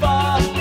far.